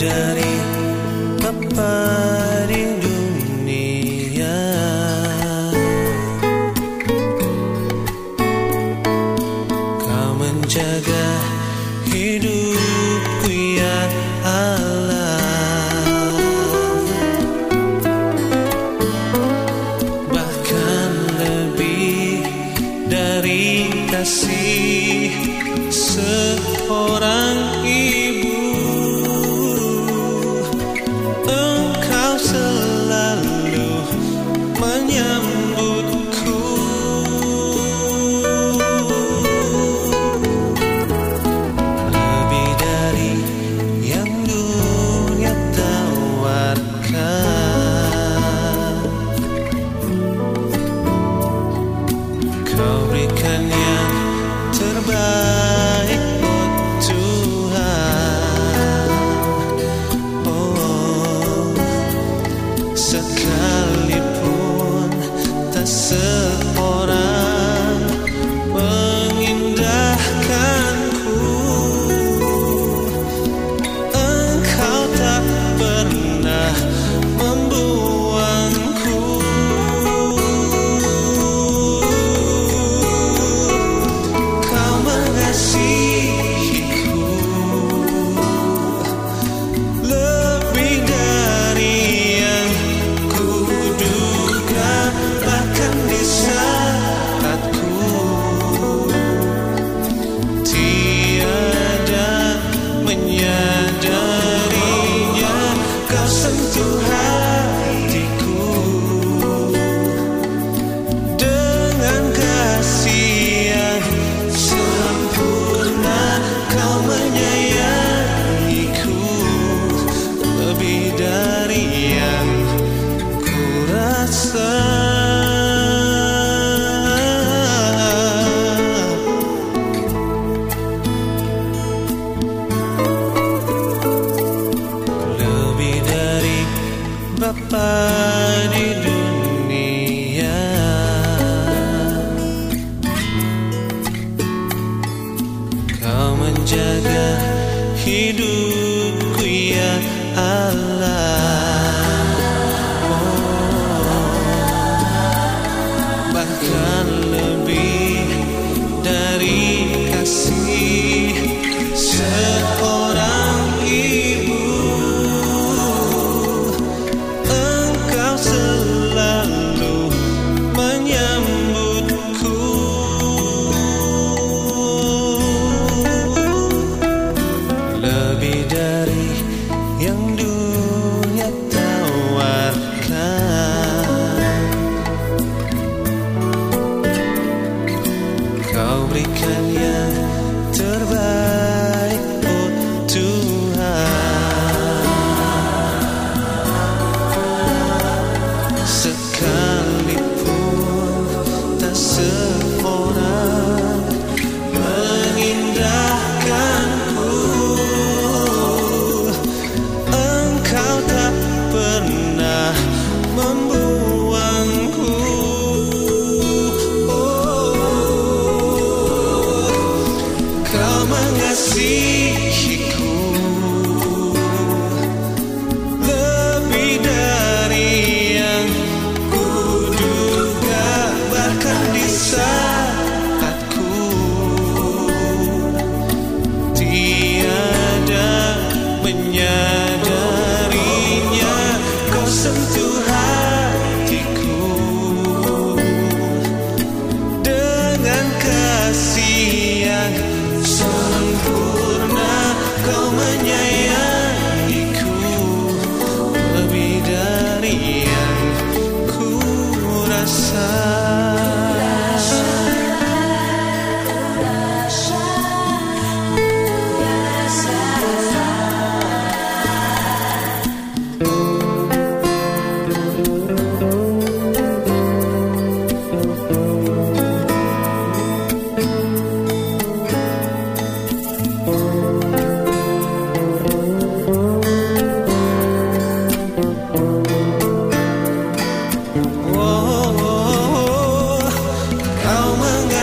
dari peparing dunia. Kau menjaga hidupku ya Allah. Bahkan lebih dari kasih seorang ibu. Lebih dari Bapak di dunia. Kau menjaga hidupku ya Allah. do. So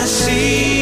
see.